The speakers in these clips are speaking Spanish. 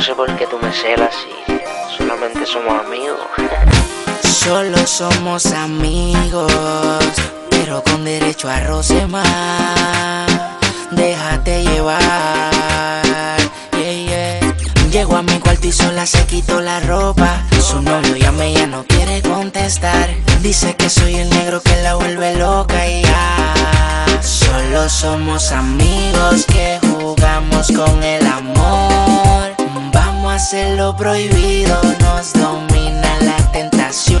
sé por qué tú me celas si solamente somos amigos. Solo somos amigos, pero con derecho a roce más. Déjate llevar. Yeah, yeah. Llego a mi cuarto y sola se quitó la ropa. Su novio llama y ya no quiere contestar. Dice que soy el negro que la vuelve loca y ya. Solo somos amigos que hacer lo prohibido, nos domina la tentación.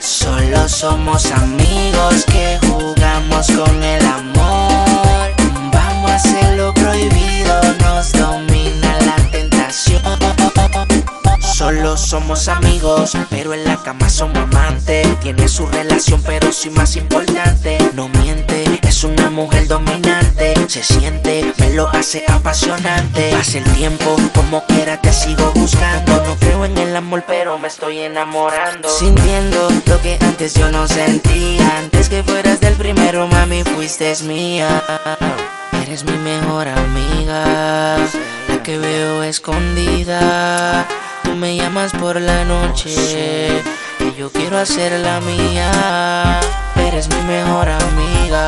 Solo somos amigos que jugamos con el amor. Vamos a hacer lo prohibido, nos domina la tentación. Solo somos amigos, pero en la cama somos amantes. Tiene su relación, pero soy más importante. No miente, es una mujer dominante. Se siente, me lo hace apasionante. Pasa el tiempo, como quiera te sigo buscando. No creo en el amor, pero me estoy enamorando. Sintiendo lo que antes yo no sentía. Antes que fueras del primero, mami, fuiste mía. Eres mi mejor amiga, la que veo escondida. Tú me llamas por la noche y yo quiero hacer la mía. Eres mi mejor amiga,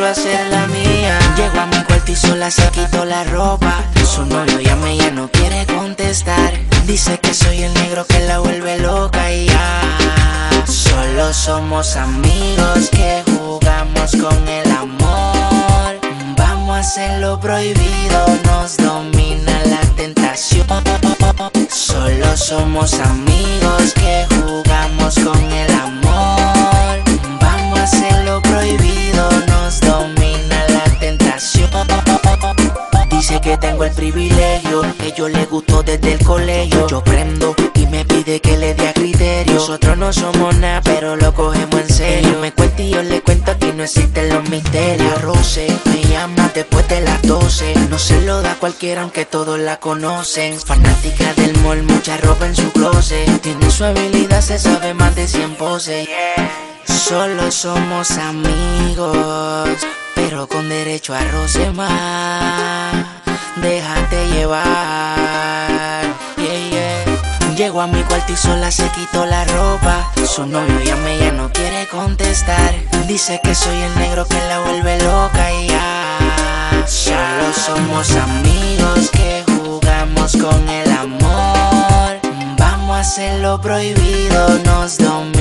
quiero hacer la mía. Llego a mi cuarto y sola se quitó la ropa. Su novio llama y ya no quiere contestar. Dice que soy el negro que la vuelve loca y ya. Solo somos amigos que jugamos con el amor. Vamos a hacer lo prohibido, nos domina la tentación. Solo somos amigos yo le gusto desde el colegio. Yo prendo y me pide que le dé a criterio. Nosotros no somos nada, pero lo cogemos en serio. me cuenta y yo le cuento que no existen los misterios. Rose me llama después de las 12. No se lo da cualquiera, aunque todos la conocen. Fanática del mall, mucha ropa en su closet. Tiene su habilidad, se sabe más de 100 poses. Solo somos amigos, pero con derecho a roce más. Déjate llevar. Llego a mi cuarto y sola se quitó la ropa. Su novio llama y ya no quiere contestar. Dice que soy el negro que la vuelve loca y ya. Solo somos amigos que jugamos con el amor. Vamos a hacer lo prohibido, nos domina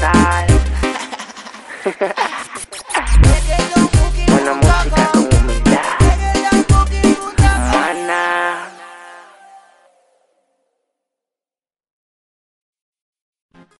God.